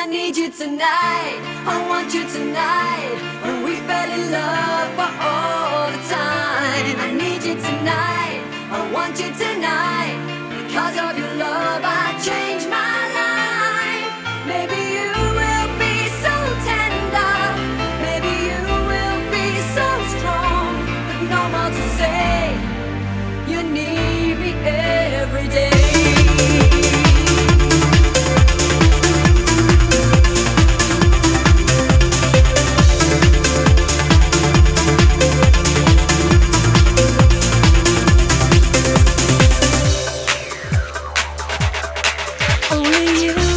I need you tonight. I want you tonight. When we fell in love for all the time. I need you tonight. I want you tonight. Because of your only you.